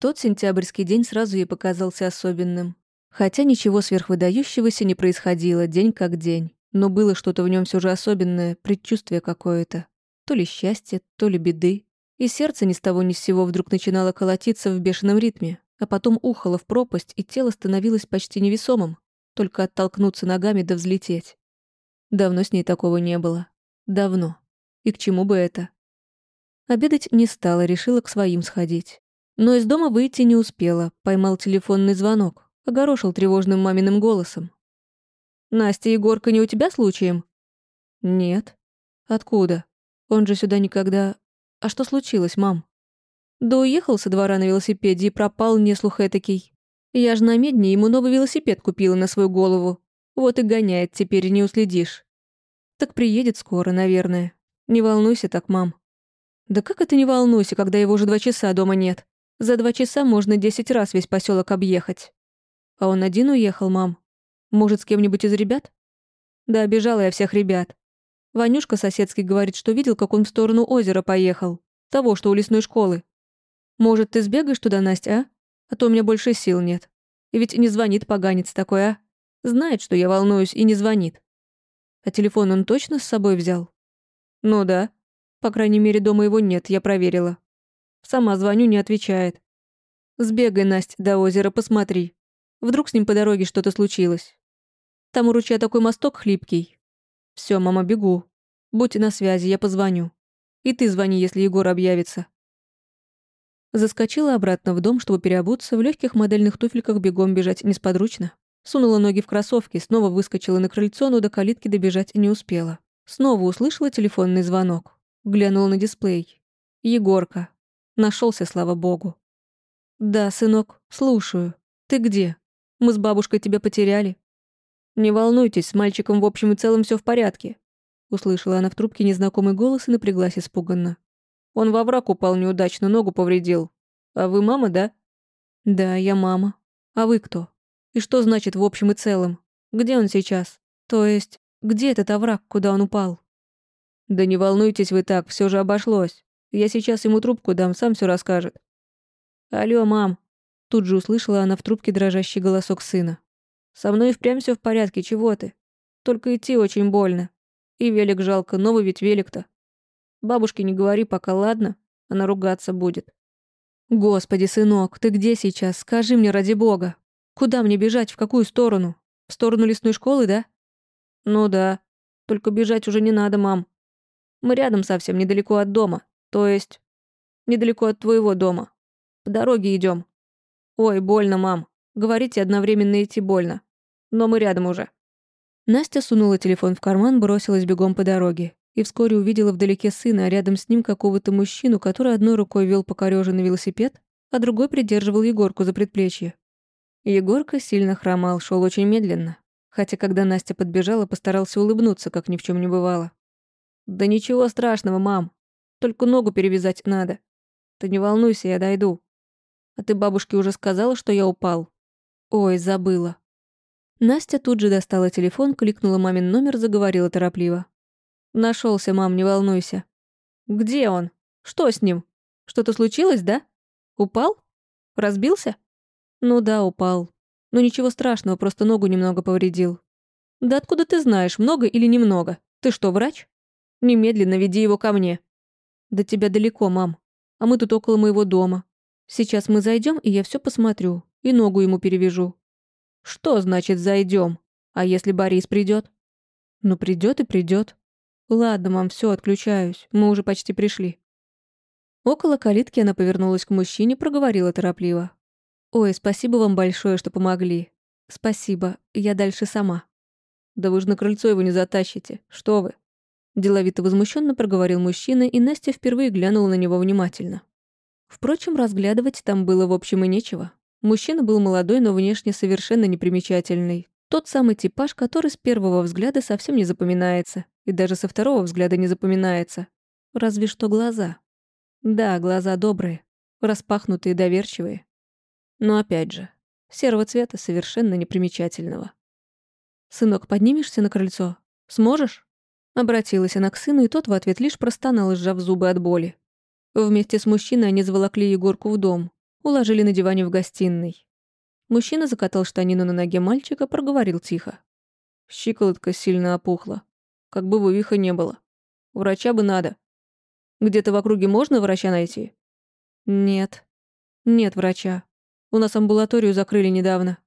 Тот сентябрьский день сразу ей показался особенным. Хотя ничего сверхвыдающегося не происходило, день как день. Но было что-то в нем все же особенное, предчувствие какое-то. То ли счастье, то ли беды. И сердце ни с того ни с сего вдруг начинало колотиться в бешеном ритме, а потом ухало в пропасть, и тело становилось почти невесомым, только оттолкнуться ногами да взлететь. Давно с ней такого не было. Давно. И к чему бы это? Обедать не стала, решила к своим сходить. Но из дома выйти не успела, поймал телефонный звонок, огорошил тревожным маминым голосом. «Настя, Егорка не у тебя случаем?» «Нет». «Откуда? Он же сюда никогда...» «А что случилось, мам?» «Да уехал со двора на велосипеде и пропал не слух этакий. Я ж на медне ему новый велосипед купила на свою голову. Вот и гоняет теперь, не уследишь. Так приедет скоро, наверное. Не волнуйся так, мам». «Да как это не волнуйся, когда его уже два часа дома нет? За два часа можно десять раз весь поселок объехать». «А он один уехал, мам? Может, с кем-нибудь из ребят?» «Да, обижала я всех ребят. Ванюшка соседский говорит, что видел, как он в сторону озера поехал. Того, что у лесной школы. Может, ты сбегаешь туда, Настя, а? А то у меня больше сил нет. И ведь не звонит поганец такой, а? Знает, что я волнуюсь, и не звонит. А телефон он точно с собой взял? Ну да. По крайней мере, дома его нет, я проверила. Сама звоню, не отвечает. Сбегай, Настя, до озера, посмотри. Вдруг с ним по дороге что-то случилось. Там у ручья такой мосток хлипкий. Все, мама, бегу. Будьте на связи, я позвоню. И ты звони, если Егор объявится. Заскочила обратно в дом, чтобы переобуться, в легких модельных туфельках бегом бежать несподручно. Сунула ноги в кроссовки, снова выскочила на крыльцо, но до калитки добежать не успела. Снова услышала телефонный звонок. Глянула на дисплей. Егорка. Нашелся, слава богу. «Да, сынок, слушаю. Ты где? Мы с бабушкой тебя потеряли». «Не волнуйтесь, с мальчиком в общем и целом все в порядке», услышала она в трубке незнакомый голос и напряглась испуганно. «Он во враг упал неудачно, ногу повредил. А вы мама, да?» «Да, я мама. А вы кто? И что значит в общем и целом? Где он сейчас? То есть, где этот овраг, куда он упал?» «Да не волнуйтесь вы так, все же обошлось. Я сейчас ему трубку дам, сам все расскажет». «Алло, мам!» Тут же услышала она в трубке дрожащий голосок сына. «Со мной впрямь все в порядке, чего ты? Только идти очень больно. И велик жалко, новый ведь велик-то. Бабушке не говори пока, ладно? Она ругаться будет». «Господи, сынок, ты где сейчас? Скажи мне ради бога. Куда мне бежать, в какую сторону? В сторону лесной школы, да?» «Ну да. Только бежать уже не надо, мам. Мы рядом совсем, недалеко от дома. То есть, недалеко от твоего дома. По дороге идем. Ой, больно, мам. Говорите одновременно идти больно. Но мы рядом уже. Настя сунула телефон в карман, бросилась бегом по дороге. И вскоре увидела вдалеке сына, а рядом с ним какого-то мужчину, который одной рукой вел покорёженный велосипед, а другой придерживал Егорку за предплечье. Егорка сильно хромал, шел очень медленно. Хотя, когда Настя подбежала, постарался улыбнуться, как ни в чем не бывало. «Да ничего страшного, мам. Только ногу перевязать надо. Ты не волнуйся, я дойду. А ты бабушке уже сказала, что я упал? Ой, забыла. Настя тут же достала телефон, кликнула мамин номер, заговорила торопливо. Нашелся, мам, не волнуйся. Где он? Что с ним? Что-то случилось, да? Упал? Разбился? Ну да, упал. Но ничего страшного, просто ногу немного повредил. Да откуда ты знаешь, много или немного? Ты что, врач? Немедленно веди его ко мне. До тебя далеко, мам. А мы тут около моего дома. Сейчас мы зайдем, и я все посмотрю. И ногу ему перевяжу. Что значит зайдем? А если Борис придет? Ну, придет и придет. Ладно, мам, все, отключаюсь. Мы уже почти пришли. Около калитки она повернулась к мужчине, проговорила торопливо. «Ой, спасибо вам большое, что помогли. Спасибо, я дальше сама». «Да вы же на крыльцо его не затащите. Что вы?» Деловито возмущенно проговорил мужчина, и Настя впервые глянула на него внимательно. Впрочем, разглядывать там было в общем и нечего. Мужчина был молодой, но внешне совершенно непримечательный. Тот самый типаж, который с первого взгляда совсем не запоминается, и даже со второго взгляда не запоминается. Разве что глаза. Да, глаза добрые, распахнутые, доверчивые. Но опять же, серого цвета совершенно непримечательного. «Сынок, поднимешься на крыльцо? Сможешь?» Обратилась она к сыну, и тот в ответ лишь простонал, сжав зубы от боли. Вместе с мужчиной они заволокли Егорку в дом. Уложили на диване в гостиной. Мужчина закатал штанину на ноге мальчика, проговорил тихо. Щиколотка сильно опухла. Как бы вывиха не было. Врача бы надо. Где-то в округе можно врача найти? Нет. Нет врача. У нас амбулаторию закрыли недавно.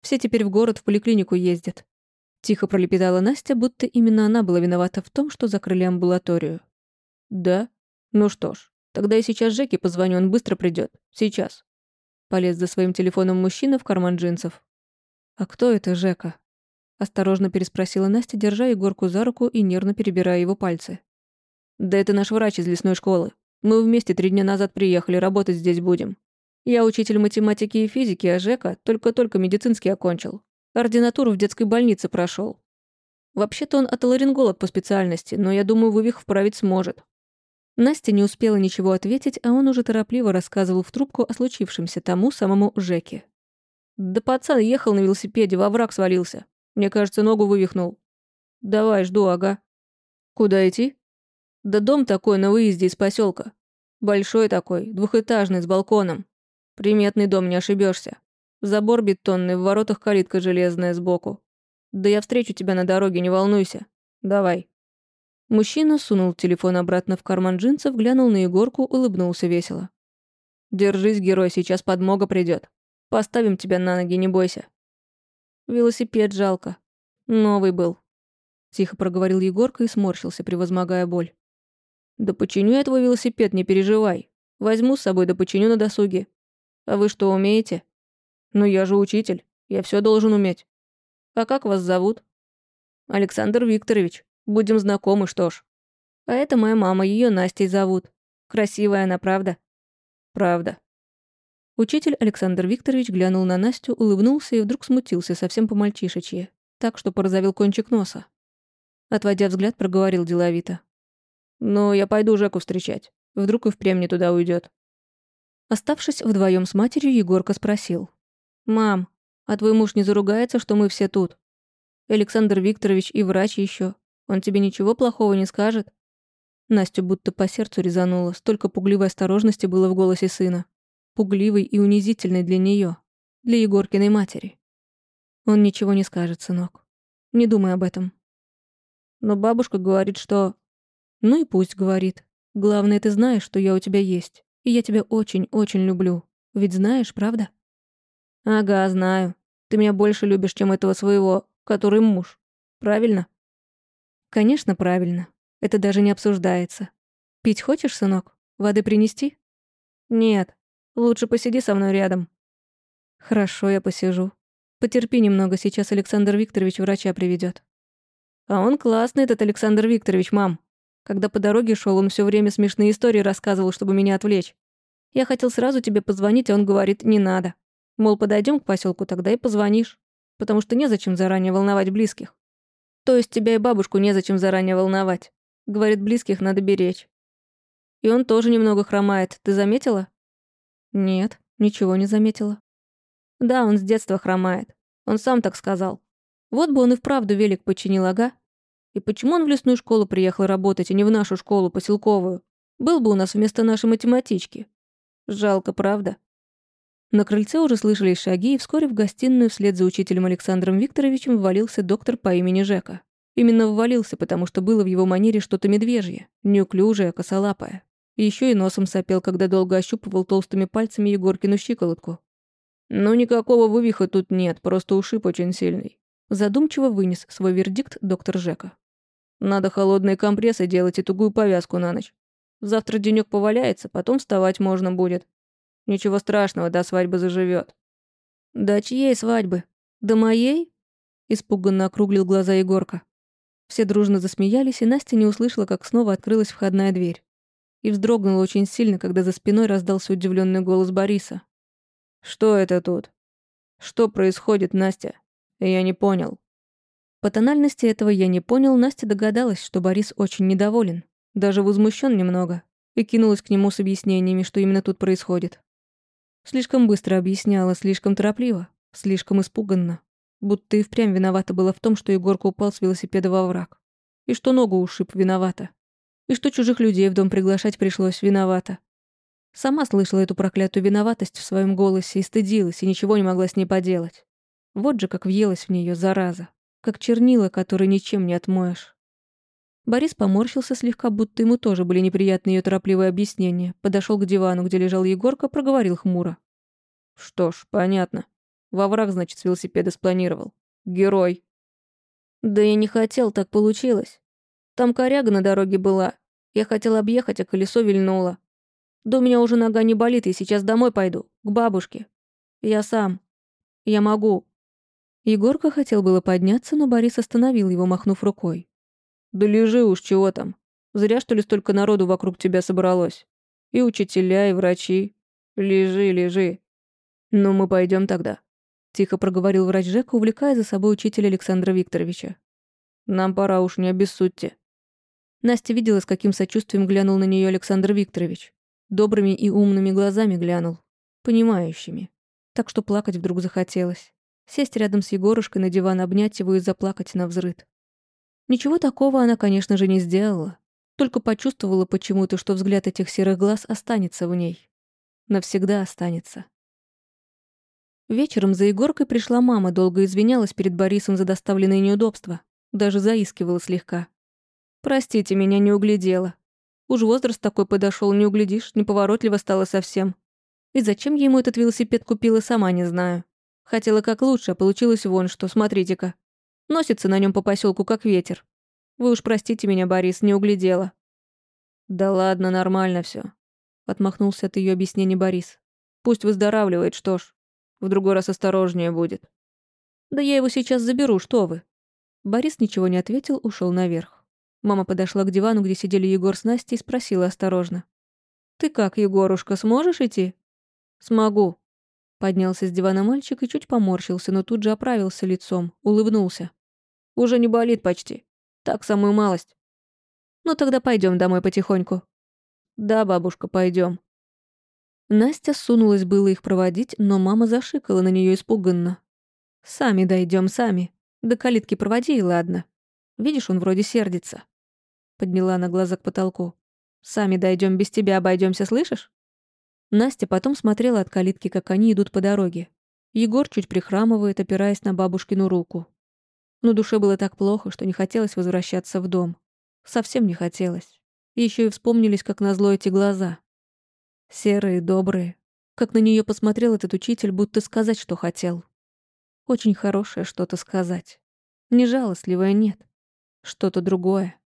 Все теперь в город в поликлинику ездят. Тихо пролепетала Настя, будто именно она была виновата в том, что закрыли амбулаторию. Да? Ну что ж, тогда я сейчас Жеке позвоню, он быстро придет. Сейчас. Полез за своим телефоном мужчина в карман джинсов. А кто это Жека? Осторожно переспросила Настя, держа Егорку за руку и нервно перебирая его пальцы. Да это наш врач из лесной школы. Мы вместе три дня назад приехали, работать здесь будем. Я учитель математики и физики, а Жека только-только медицинский окончил. Ординатуру в детской больнице прошел. Вообще-то он отоларинголог по специальности, но я думаю, вывих вправить сможет. Настя не успела ничего ответить, а он уже торопливо рассказывал в трубку о случившемся тому самому Жеке. «Да пацан ехал на велосипеде, во враг свалился. Мне кажется, ногу вывихнул. Давай, жду, ага. Куда идти? Да дом такой на выезде из поселка. Большой такой, двухэтажный, с балконом. Приметный дом, не ошибешься. Забор бетонный, в воротах калитка железная сбоку. Да я встречу тебя на дороге, не волнуйся. Давай». Мужчина сунул телефон обратно в карман джинсов, глянул на Егорку, улыбнулся весело. «Держись, герой, сейчас подмога придет. Поставим тебя на ноги, не бойся». «Велосипед жалко. Новый был», — тихо проговорил Егорка и сморщился, превозмогая боль. «Да починю я твой велосипед, не переживай. Возьму с собой да починю на досуге. А вы что, умеете?» «Ну я же учитель, я все должен уметь. А как вас зовут?» «Александр Викторович. Будем знакомы, что ж. А это моя мама, ее Настей зовут. Красивая она, правда?» «Правда». Учитель Александр Викторович глянул на Настю, улыбнулся и вдруг смутился совсем по-мальчишечье, так что порозовел кончик носа. Отводя взгляд, проговорил деловито. «Ну, я пойду Жеку встречать. Вдруг и впрямь не туда уйдет. Оставшись вдвоем с матерью, Егорка спросил. «Мам, а твой муж не заругается, что мы все тут? Александр Викторович и врач еще. Он тебе ничего плохого не скажет?» Настю будто по сердцу резануло, столько пугливой осторожности было в голосе сына. Пугливой и унизительной для нее, для Егоркиной матери. «Он ничего не скажет, сынок. Не думай об этом». Но бабушка говорит, что... Ну и пусть говорит. Главное, ты знаешь, что я у тебя есть. И я тебя очень-очень люблю. Ведь знаешь, правда? «Ага, знаю. Ты меня больше любишь, чем этого своего, который муж. Правильно?» «Конечно, правильно. Это даже не обсуждается. Пить хочешь, сынок? Воды принести?» «Нет. Лучше посиди со мной рядом». «Хорошо, я посижу. Потерпи немного, сейчас Александр Викторович врача приведет. «А он классный, этот Александр Викторович, мам. Когда по дороге шел, он все время смешные истории рассказывал, чтобы меня отвлечь. Я хотел сразу тебе позвонить, а он говорит, не надо. Мол, подойдем к поселку, тогда и позвонишь. Потому что незачем заранее волновать близких. То есть тебя и бабушку незачем заранее волновать. Говорит, близких надо беречь. И он тоже немного хромает, ты заметила? Нет, ничего не заметила. Да, он с детства хромает. Он сам так сказал. Вот бы он и вправду велик починил, ага. И почему он в лесную школу приехал работать, а не в нашу школу, поселковую? Был бы у нас вместо нашей математички. Жалко, правда? На крыльце уже слышались шаги, и вскоре в гостиную вслед за учителем Александром Викторовичем ввалился доктор по имени Жека. Именно ввалился, потому что было в его манере что-то медвежье, неуклюжее, косолапое. Еще и носом сопел, когда долго ощупывал толстыми пальцами Егоркину щиколотку. «Ну, никакого вывиха тут нет, просто ушиб очень сильный». Задумчиво вынес свой вердикт доктор Жека. «Надо холодные компрессы делать и тугую повязку на ночь. Завтра денёк поваляется, потом вставать можно будет. Ничего страшного, до свадьбы заживет. «До чьей свадьбы? До моей?» Испуганно округлил глаза Егорка. Все дружно засмеялись, и Настя не услышала, как снова открылась входная дверь. И вздрогнула очень сильно, когда за спиной раздался удивленный голос Бориса. «Что это тут? Что происходит, Настя? Я не понял». По тональности этого «я не понял» Настя догадалась, что Борис очень недоволен, даже возмущен немного, и кинулась к нему с объяснениями, что именно тут происходит. Слишком быстро объясняла, слишком торопливо, слишком испуганно. Будто и впрямь виновата была в том, что Егорка упал с велосипеда во враг. И что ногу ушиб виновата. И что чужих людей в дом приглашать пришлось виновата. Сама слышала эту проклятую виноватость в своем голосе и стыдилась, и ничего не могла с ней поделать. Вот же как въелась в нее зараза. Как чернила, которые ничем не отмоешь. Борис поморщился слегка, будто ему тоже были неприятны ее торопливые объяснения. Подошел к дивану, где лежал Егорка, проговорил хмуро. «Что ж, понятно. Во враг, значит, с велосипеда спланировал. Герой». «Да я не хотел, так получилось. Там коряга на дороге была. Я хотел объехать, а колесо вильнуло. Да у меня уже нога не болит, и сейчас домой пойду, к бабушке. Я сам. Я могу». Егорка хотел было подняться, но Борис остановил его, махнув рукой. «Да лежи уж, чего там. Зря, что ли, столько народу вокруг тебя собралось. И учителя, и врачи. Лежи, лежи. Ну, мы пойдем тогда», — тихо проговорил врач Жека, увлекая за собой учителя Александра Викторовича. «Нам пора уж, не обессудьте». Настя видела, с каким сочувствием глянул на нее Александр Викторович. Добрыми и умными глазами глянул. Понимающими. Так что плакать вдруг захотелось. Сесть рядом с Егорушкой на диван, обнять его и заплакать на взрыд. Ничего такого она, конечно же, не сделала. Только почувствовала почему-то, что взгляд этих серых глаз останется в ней. Навсегда останется. Вечером за Егоркой пришла мама, долго извинялась перед Борисом за доставленные неудобства. Даже заискивала слегка. «Простите, меня не углядела. Уж возраст такой подошел, не углядишь, неповоротливо стало совсем. И зачем я ему этот велосипед купила, сама не знаю. Хотела как лучше, а получилось вон что, смотрите-ка. Носится на нем по поселку как ветер. Вы уж простите меня, Борис, не углядела. Да ладно, нормально все. Отмахнулся от ее объяснений Борис. Пусть выздоравливает, что ж. В другой раз осторожнее будет. Да я его сейчас заберу, что вы. Борис ничего не ответил, ушел наверх. Мама подошла к дивану, где сидели Егор с Настей, и спросила осторожно. «Ты как, Егорушка, сможешь идти?» «Смогу». Поднялся с дивана мальчик и чуть поморщился, но тут же оправился лицом, улыбнулся. «Уже не болит почти. Так, самую малость». «Ну тогда пойдем домой потихоньку». «Да, бабушка, пойдем. Настя сунулась было их проводить, но мама зашикала на нее испуганно. «Сами дойдем, сами. До калитки проводи и ладно. Видишь, он вроде сердится». Подняла она глаза к потолку. «Сами дойдем без тебя обойдемся, слышишь?» Настя потом смотрела от калитки, как они идут по дороге. Егор чуть прихрамывает, опираясь на бабушкину руку. Но душе было так плохо, что не хотелось возвращаться в дом. Совсем не хотелось. Еще и вспомнились, как назло эти глаза. Серые, добрые. Как на нее посмотрел этот учитель, будто сказать, что хотел. Очень хорошее что-то сказать. Не жалостливое, нет. Что-то другое.